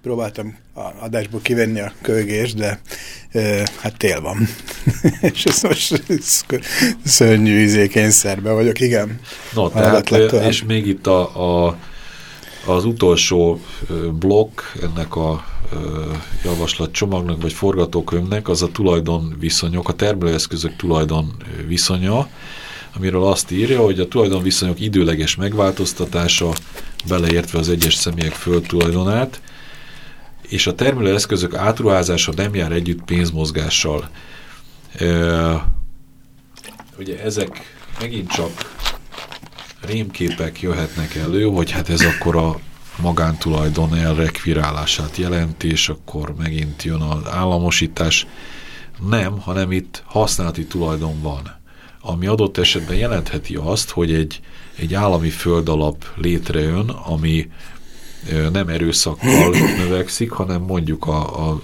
[SPEAKER 1] próbáltam a adásból kivenni a kölgést, de e, hát tél van. és ez most szörnyű izékényszerbe vagyok, igen.
[SPEAKER 2] No, tehát, és még itt a, a, az utolsó blokk ennek a javaslatcsomagnak, vagy forgatókönyvnek, az a tulajdon viszonyok, a termelőeszközök tulajdon viszonya, amiről azt írja, hogy a tulajdonviszonyok időleges megváltoztatása, beleértve az egyes személyek földtulajdonát, és a termelőeszközök átruházása nem jár együtt pénzmozgással. E, ugye ezek megint csak rémképek jöhetnek elő, hogy hát ez akkor a magántulajdon elrekvirálását jelenti, és akkor megint jön az államosítás. Nem, hanem itt használati tulajdon van, ami adott esetben jelentheti azt, hogy egy, egy állami földalap létrejön, ami nem erőszakkal növekszik, hanem mondjuk a, a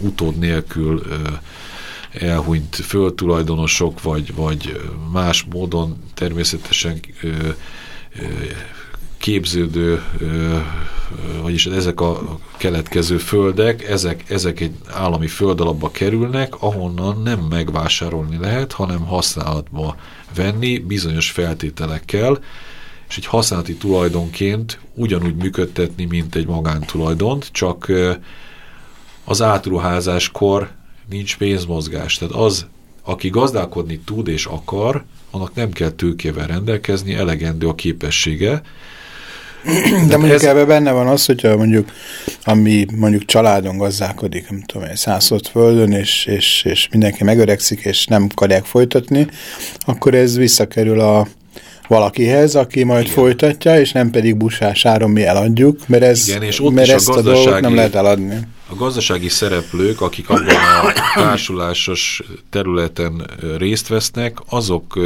[SPEAKER 2] utód nélkül elhunyt földtulajdonosok, vagy, vagy más módon természetesen képződő vagyis ezek a keletkező földek, ezek, ezek egy állami földalapba kerülnek, ahonnan nem megvásárolni lehet, hanem használatba venni bizonyos feltételekkel, és egy használati tulajdonként ugyanúgy működtetni, mint egy magántulajdont, csak az átruházáskor nincs pénzmozgás. Tehát az, aki gazdálkodni tud és akar, annak nem kell tőkével rendelkezni, elegendő a képessége.
[SPEAKER 1] De mondjuk ez... ebben benne van az, hogyha mondjuk, ami mondjuk családon gazdálkodik, nem tudom, egy százszot földön, és, és, és mindenki megöregszik, és nem akarják folytatni, akkor ez visszakerül a valakihez, aki majd Igen. folytatja, és nem pedig busás áron mi eladjuk, mert, ez,
[SPEAKER 2] Igen, és ott
[SPEAKER 1] mert ezt a, a dolgot nem lehet eladni.
[SPEAKER 2] A gazdasági szereplők, akik abban a társulásos területen részt vesznek, azok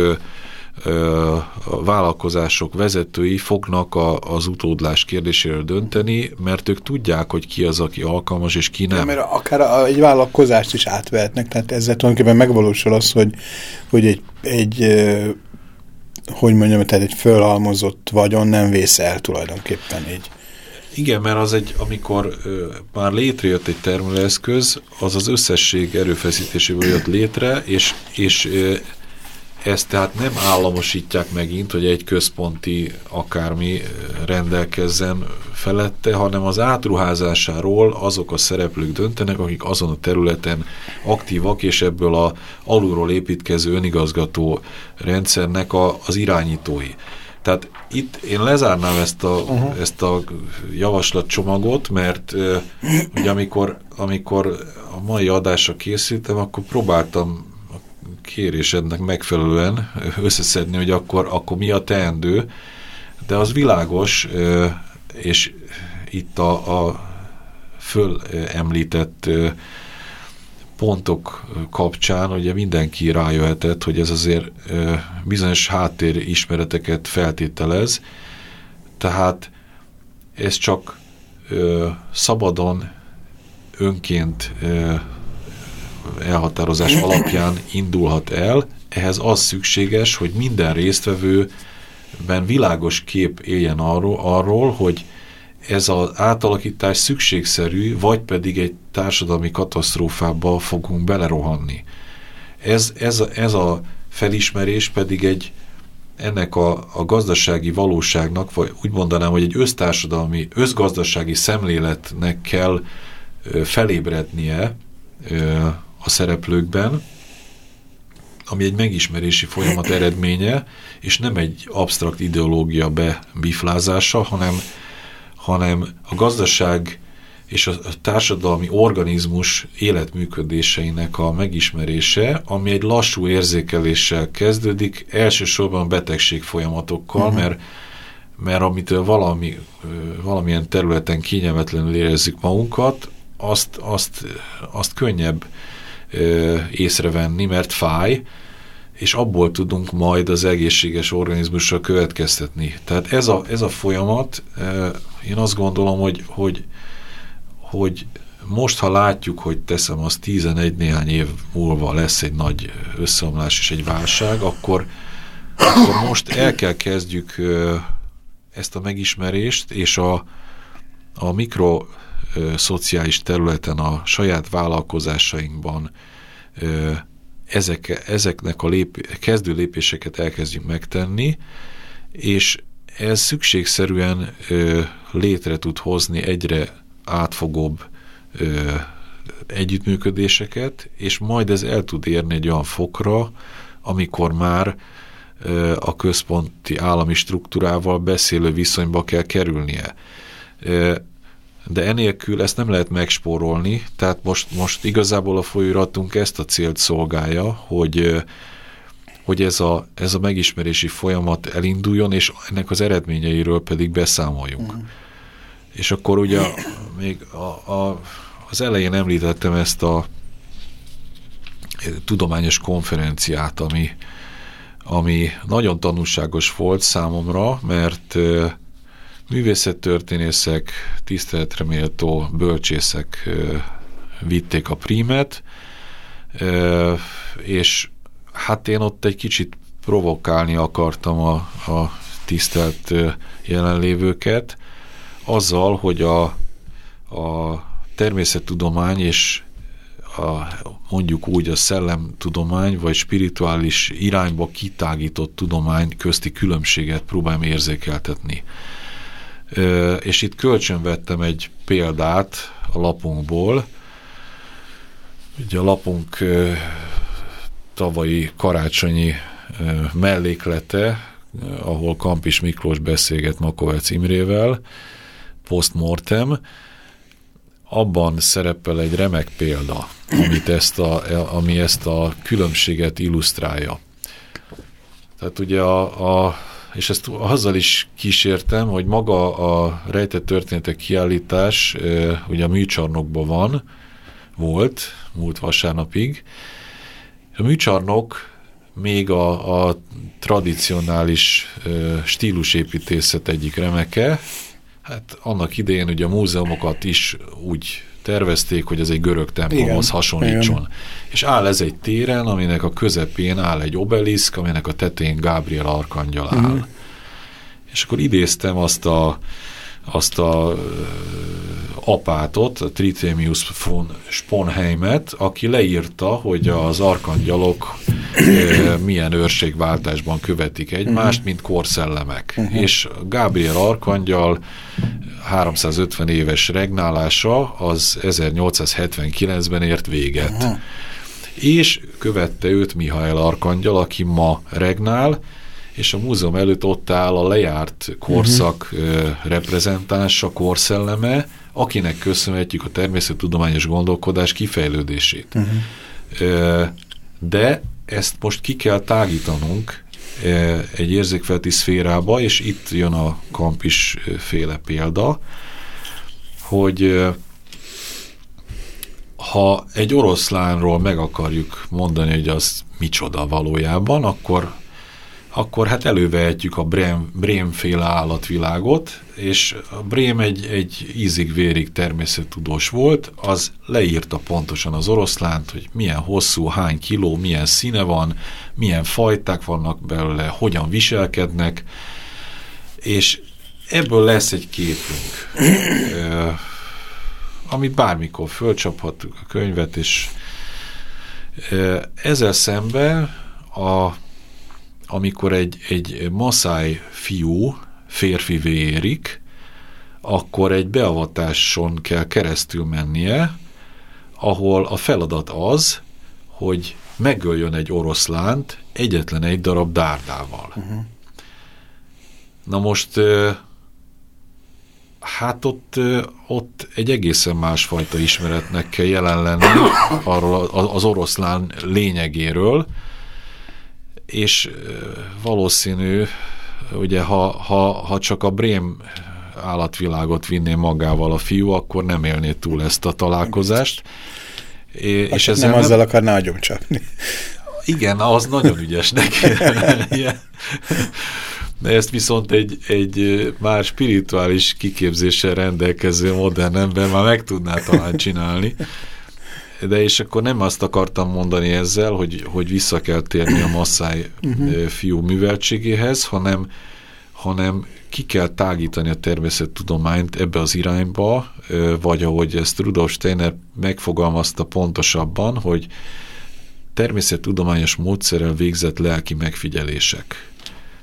[SPEAKER 2] a vállalkozások vezetői fognak a, az utódlás kérdéséről dönteni, mert ők tudják, hogy ki az, aki alkalmas, és ki nem.
[SPEAKER 1] Ja, mert akár a, egy vállalkozást is átvehetnek, tehát ezzel tulajdonképpen megvalósul az, hogy, hogy egy, egy hogy mondjam, tehát egy fölhalmozott vagyon nem vész el tulajdonképpen így.
[SPEAKER 2] Igen, mert az egy, amikor ö, már létrejött egy termelőeszköz, az az összesség erőfeszítéséből jött létre, és, és ö, ezt tehát nem államosítják megint, hogy egy központi akármi rendelkezzen felette, hanem az átruházásáról azok a szereplők döntenek, akik azon a területen aktívak, és ebből a alulról építkező önigazgató rendszernek a, az irányítói. Tehát itt én lezárnám ezt a, uh -huh. ezt a javaslatcsomagot, mert uh, ugye amikor, amikor a mai adásra készültem, akkor próbáltam kérésednek megfelelően összeszedni, hogy akkor, akkor mi a teendő, de az világos, és itt a, a fölemlített pontok kapcsán ugye mindenki rájöhetett, hogy ez azért bizonyos háttérismereteket feltételez, tehát ez csak szabadon önként elhatározás alapján indulhat el, ehhez az szükséges, hogy minden résztvevőben világos kép éljen arról, arról hogy ez az átalakítás szükségszerű, vagy pedig egy társadalmi katasztrófába fogunk belerohanni. Ez, ez, ez a felismerés pedig egy ennek a, a gazdasági valóságnak, vagy úgy mondanám, hogy egy össztársadalmi, összgazdasági szemléletnek kell felébrednie a szereplőkben, ami egy megismerési folyamat eredménye, és nem egy absztrakt ideológia bebiflázása, hanem, hanem a gazdaság és a társadalmi organizmus életműködéseinek a megismerése, ami egy lassú érzékeléssel kezdődik, elsősorban betegség folyamatokkal, uh mhm. -huh. mert, mert amitől valami, valamilyen területen kényelmetlenül érezzük magunkat, azt, azt, azt könnyebb észrevenni, mert fáj, és abból tudunk majd az egészséges organizmusra következtetni. Tehát ez a, ez a folyamat, én azt gondolom, hogy, hogy, hogy most, ha látjuk, hogy teszem, az 11 néhány év múlva lesz egy nagy összeomlás és egy válság, akkor, akkor most el kell kezdjük ezt a megismerést, és a, a mikro szociális területen, a saját vállalkozásainkban ezek, ezeknek a lép, kezdő lépéseket elkezdjünk megtenni, és ez szükségszerűen ö, létre tud hozni egyre átfogóbb együttműködéseket, és majd ez el tud érni egy olyan fokra, amikor már a központi állami struktúrával beszélő viszonyba kell kerülnie. De enélkül ezt nem lehet megspórolni, tehát most, most igazából a folyóiratunk ezt a célt szolgálja, hogy, hogy ez a, ez a megismerési folyamat elinduljon, és ennek az eredményeiről pedig beszámoljunk. Uh-huh. És akkor ugye még a, a, az elején említettem ezt a tudományos konferenciát, ami, ami nagyon tanulságos volt számomra, mert művészettörténészek, tiszteletre méltó bölcsészek vitték a prímet, és hát én ott egy kicsit provokálni akartam a, a tisztelt jelenlévőket, azzal, hogy a, a természettudomány és a, mondjuk úgy a szellemtudomány vagy spirituális irányba kitágított tudomány közti különbséget próbálom érzékeltetni. És itt kölcsönvettem egy példát a lapunkból. Ugye a lapunk tavalyi karácsonyi melléklete, ahol Kampis Miklós beszélget Makovec Imrével, postmortem, abban szerepel egy remek példa, amit ezt a, ami ezt a különbséget illusztrálja. Tehát ugye a, a és ezt azzal is kísértem, hogy maga a rejtett történetek kiállítás ugye a műcsarnokban van, volt, múlt vasárnapig. A műcsarnok még a, a tradicionális stílusépítészet egyik remeke, Hát annak idején ugye a múzeumokat is úgy tervezték, hogy ez egy görög templomhoz hasonlítson. Igen. És áll ez egy téren, aminek a közepén áll egy obeliszk, aminek a tetején Gabriel arkangyal áll. Uh-huh. És akkor idéztem azt a, azt a apátot, a Tritemius von Sponheimet, aki leírta, hogy az arkangyalok milyen őrségváltásban követik egymást, uh-huh. mint korszellemek. Uh-huh. És Gabriel arkangyal 350 éves regnálása az 1879-ben ért véget. Uh-huh. És követte őt Mihály Arkangyal, aki ma regnál, és a múzeum előtt ott áll a lejárt korszak uh-huh. reprezentánsa, korszelleme, akinek köszönhetjük a természettudományos gondolkodás kifejlődését. Uh-huh. De ezt most ki kell tágítanunk egy érzékfelti szférába, és itt jön a kampis féle példa, hogy ha egy oroszlánról meg akarjuk mondani, hogy az micsoda valójában, akkor akkor hát elővehetjük a Brém, Brém-féle állatvilágot, és a Brém egy, egy ízig-vérig természettudós volt, az leírta pontosan az oroszlánt, hogy milyen hosszú, hány kiló, milyen színe van, milyen fajták vannak belőle, hogyan viselkednek, és ebből lesz egy képünk, amit bármikor fölcsaphatjuk a könyvet, és ezzel szemben a amikor egy, egy maszáj fiú férfi érik, akkor egy beavatáson kell keresztül mennie, ahol a feladat az, hogy megöljön egy oroszlánt egyetlen egy darab dárdával. Uh-huh. Na most hát ott, ott egy egészen másfajta ismeretnek kell jelen lenni arról az oroszlán lényegéről, és valószínű, ugye ha, ha, ha csak a Brém állatvilágot vinné magával a fiú, akkor nem élné túl ezt a találkozást.
[SPEAKER 1] É, és ezzel nem azzal akarná agyoncsapni.
[SPEAKER 2] Igen, az nagyon ügyesnek. De ezt viszont egy, egy már spirituális kiképzéssel rendelkező modern ember már meg tudná talán csinálni de és akkor nem azt akartam mondani ezzel, hogy, hogy vissza kell térni a masszáj uh-huh. fiú műveltségéhez, hanem, hanem ki kell tágítani a természettudományt ebbe az irányba, vagy ahogy ezt Rudolf Steiner megfogalmazta pontosabban, hogy természettudományos módszerrel végzett lelki megfigyelések.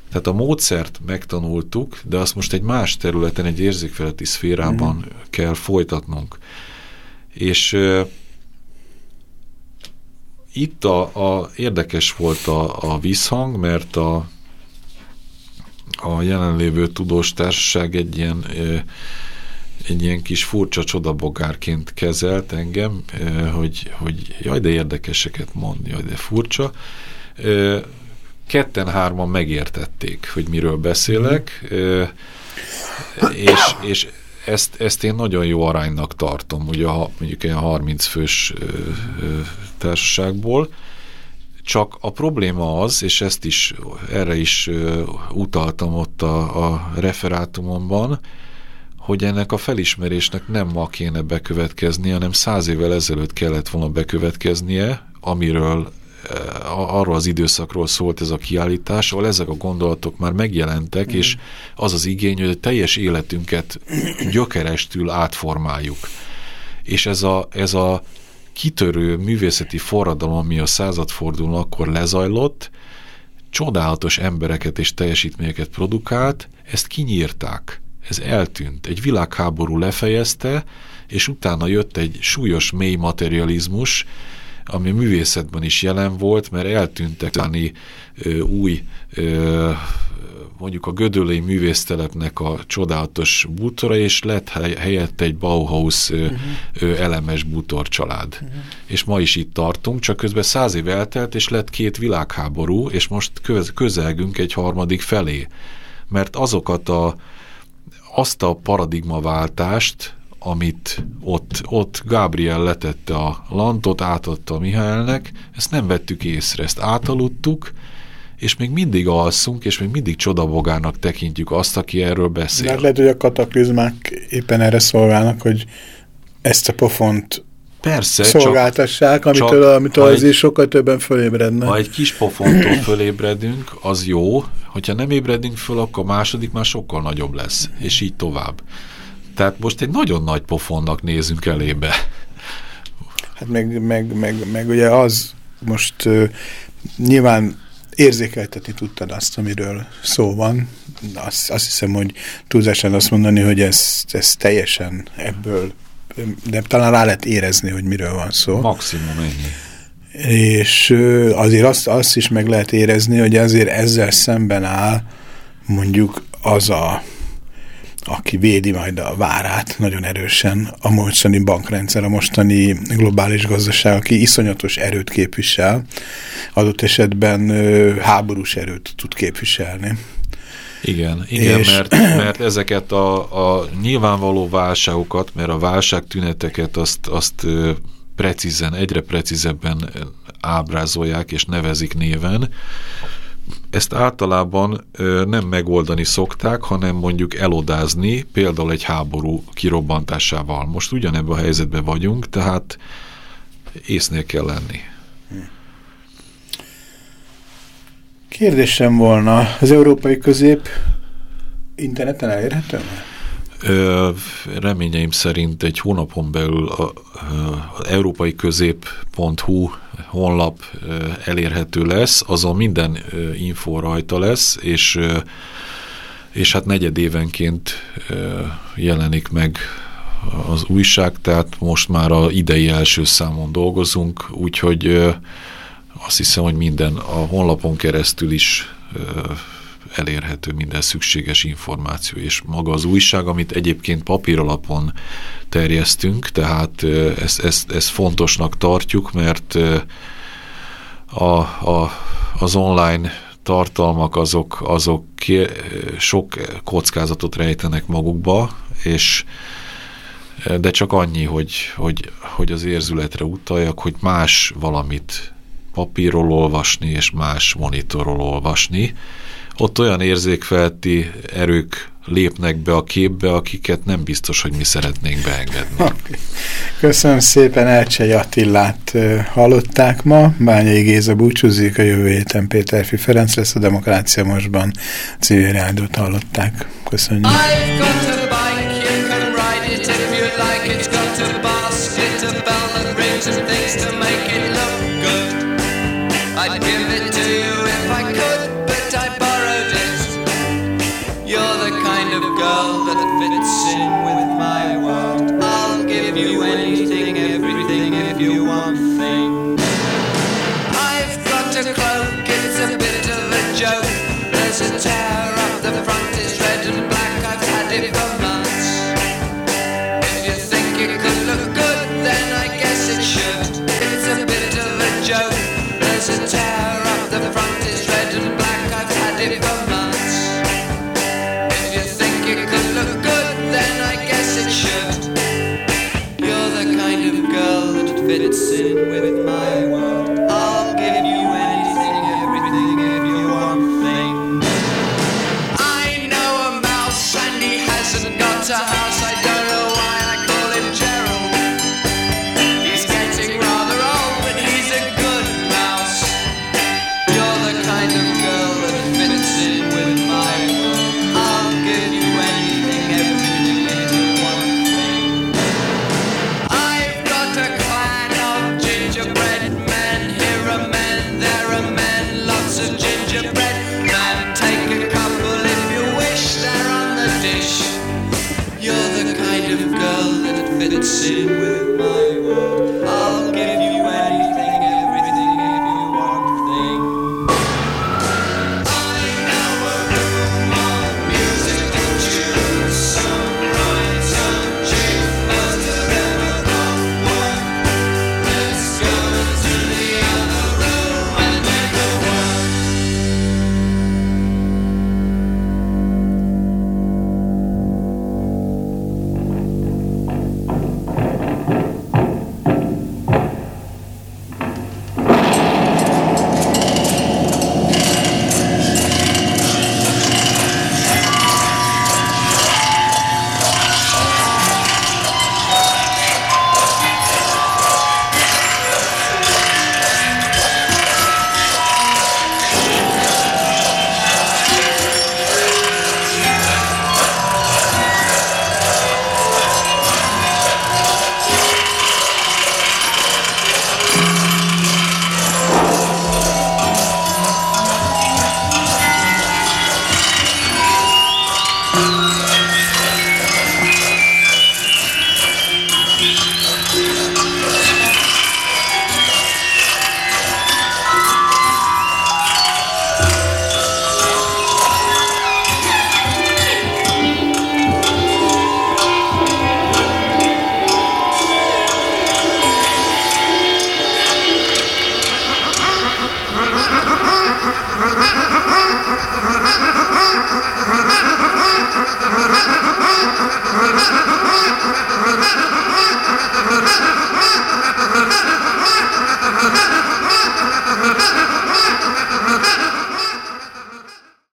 [SPEAKER 2] Tehát a módszert megtanultuk, de azt most egy más területen, egy érzékfeletti szférában uh-huh. kell folytatnunk. És itt a, a, érdekes volt a, a visszhang, mert a, a jelenlévő tudós társaság egy ilyen, egy ilyen kis furcsa csodabogárként kezelt engem, hogy, hogy jaj, de érdekeseket mond, jaj, de furcsa. Ketten-hárman megértették, hogy miről beszélek, és, és ezt, ezt én nagyon jó aránynak tartom, ugye a, mondjuk ilyen 30 fős ö, ö, társaságból, csak a probléma az, és ezt is, erre is ö, utaltam ott a, a referátumomban, hogy ennek a felismerésnek nem ma kéne bekövetkeznie, hanem száz évvel ezelőtt kellett volna bekövetkeznie, amiről arról az időszakról szólt ez a kiállítás, ahol ezek a gondolatok már megjelentek, mm. és az az igény, hogy a teljes életünket gyökerestül átformáljuk. És ez a, ez a kitörő művészeti forradalom, ami a századfordulón akkor lezajlott, csodálatos embereket és teljesítményeket produkált, ezt kinyírták. Ez eltűnt. Egy világháború lefejezte, és utána jött egy súlyos mély materializmus, ami a művészetben is jelen volt, mert eltűntek tenni új ö, mondjuk a Gödöllői művésztelepnek a csodálatos bútora, és lett helyett egy Bauhaus uh -huh. elemes bútor család. Uh -huh. És ma is itt tartunk, csak közben száz év eltelt, és lett két világháború, és most köz, közelgünk egy harmadik felé. Mert azokat a, azt a paradigmaváltást, amit ott, ott Gabriel letette a lantot, átadta Mihálynek, ezt nem vettük észre, ezt átaludtuk, és még mindig alszunk, és még mindig csodabogának tekintjük azt, aki erről beszél.
[SPEAKER 1] Hát lehet, hogy a kataklizmák éppen erre szolgálnak, hogy ezt a pofont
[SPEAKER 2] Persze,
[SPEAKER 1] szolgáltassák, csak, amitől, csak, amitől azért egy, sokkal többen fölébrednek.
[SPEAKER 2] Ha egy kis pofontól fölébredünk, az jó, hogyha nem ébredünk föl, akkor a második már sokkal nagyobb lesz, és így tovább. Tehát most egy nagyon nagy pofonnak nézünk elébe.
[SPEAKER 1] Hát meg, meg, meg, meg ugye az most uh, nyilván érzékeltetni tudtad azt, amiről szó van. Azt, azt hiszem, hogy túlzásan azt mondani, hogy ez, ez teljesen ebből, de talán rá lehet érezni, hogy miről van szó.
[SPEAKER 2] Maximum ennyi.
[SPEAKER 1] És azért azt, azt is meg lehet érezni, hogy azért ezzel szemben áll mondjuk az a aki védi majd a várát nagyon erősen, a mostani bankrendszer, a mostani globális gazdaság, aki iszonyatos erőt képvisel, adott esetben háborús erőt tud képviselni.
[SPEAKER 2] Igen, igen és... mert, mert ezeket a, a nyilvánvaló válságokat, mert a válságtüneteket azt, azt precízen, egyre precízebben ábrázolják és nevezik néven, ezt általában nem megoldani szokták, hanem mondjuk elodázni, például egy háború kirobbantásával. Most ugyanebben a helyzetben vagyunk, tehát észnél kell lenni.
[SPEAKER 1] Kérdésem volna, az európai közép interneten elérhető?
[SPEAKER 2] Reményeim szerint egy hónapon belül az európai közép.hu honlap elérhető lesz, azon minden info rajta lesz, és, és hát negyedévenként jelenik meg az újság, tehát most már a idei első számon dolgozunk, úgyhogy azt hiszem, hogy minden a honlapon keresztül is elérhető minden szükséges információ, és maga az újság, amit egyébként papíralapon terjesztünk, tehát ezt, ezt, ezt fontosnak tartjuk, mert a, a, az online tartalmak azok, azok sok kockázatot rejtenek magukba, és de csak annyi, hogy, hogy, hogy az érzületre utaljak, hogy más valamit papírról olvasni, és más monitorról olvasni, ott olyan érzékfelti erők lépnek be a képbe, akiket nem biztos, hogy mi szeretnénk beengedni.
[SPEAKER 1] Köszönöm szépen, Elcsei Attillát hallották ma. Bányai Géza búcsúzik, a jövő héten Péterfi Ferenc lesz a Demokrácia Mostban. Civil rádiót hallották. Köszönjük. I'd fits in with my world. I'll give you anything, everything if you want thing. I've got a cloak, it's a bit of a joke. There's a tear up the front,